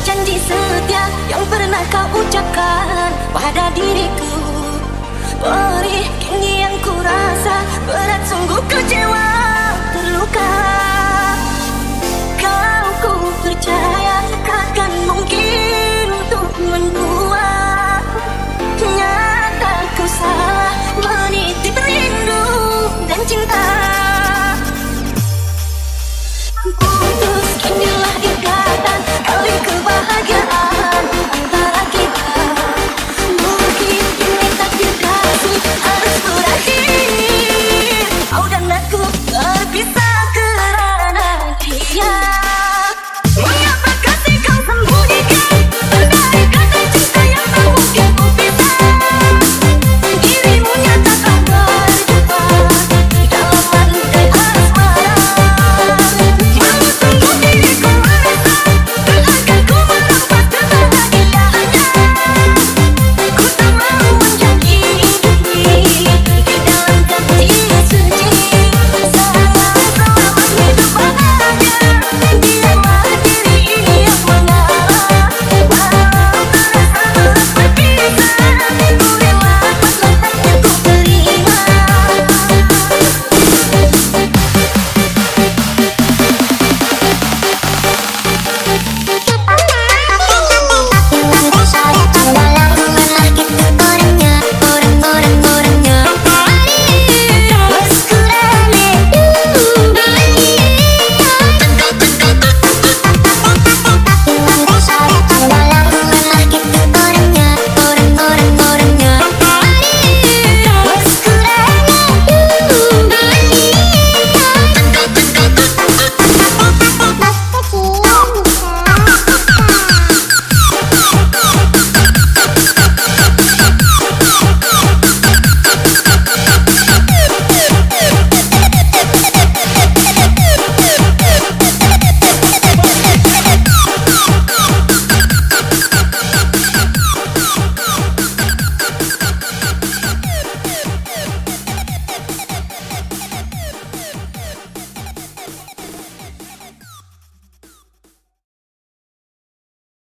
janji setia yang pernah kau ucapkan pada diriku Описать